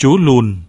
Chú lùn